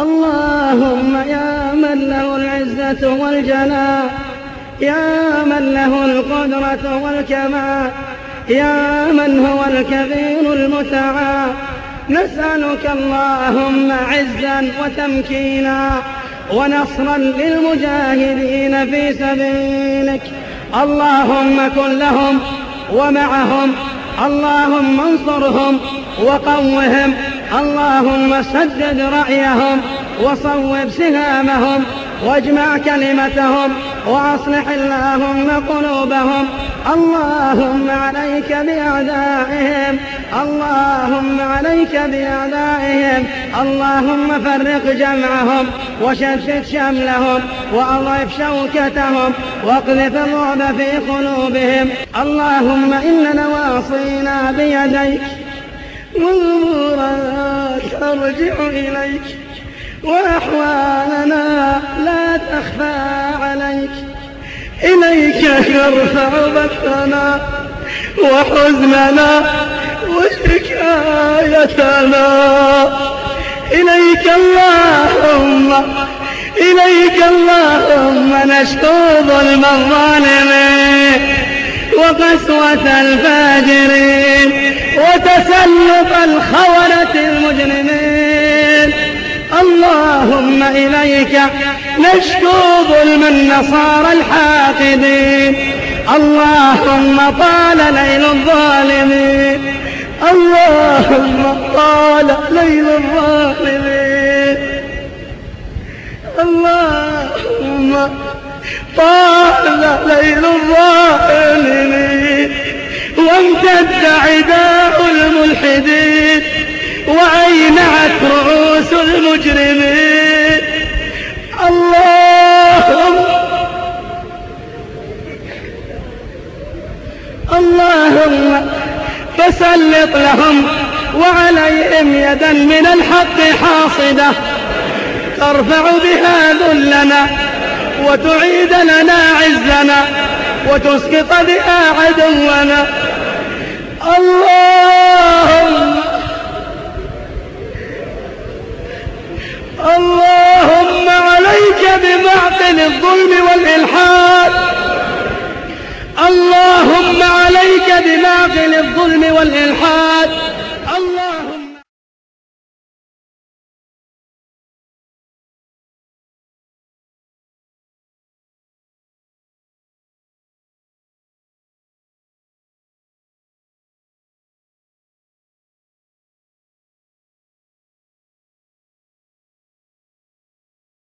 اللهم يا من له العزة والجلال يا من له القدرة والكمال يا من هو الكبير المتعال. نسألك اللهم عزا وتمكينا ونصرا للمجاهدين في سبيلك. اللهم كن لهم ومعهم اللهم انصرهم وقوهم. اللهم سدد رأيهم وصوب سهامهم واجمع كلمتهم وأصلح اللهم قلوبهم. اللهم عليك بأعدائهم. اللهم عليك بأعدائهم. اللهم فرق جمعهم وشتت شملهم وأضعف شوكتهم واقذف الرعب في قلوبهم. اللهم إن نواصينا بيديك. وأمورنا ترجع إليك وأحوالنا لا تخفى عليك. إليك نرفع بثنا وحزننا وشكايتنا. إليك اللهم إليك اللهم نشكو ظلم الظالمين وقسوة الفاجرين. وتسلط الخونة المجرمين. اللهم إليك نشكو ظلم النصارى الحاقدين. اللهم طال ليل الظالمين. اللهم طال ليل الظالمين. اللهم طال ليل الظالمين. وامتد عداء الملحدين وأينعت رؤوس المجرمين؟ اللهم اللهم فسلط لهم وعليهم يدا من الحق حاصدة ترفع بها ذلنا وتعيد لنا عزنا وتسقط بها عدونا اللهم عليك بمعقل الظلم والإلحاد. اللهم عليك بمعقل الظلم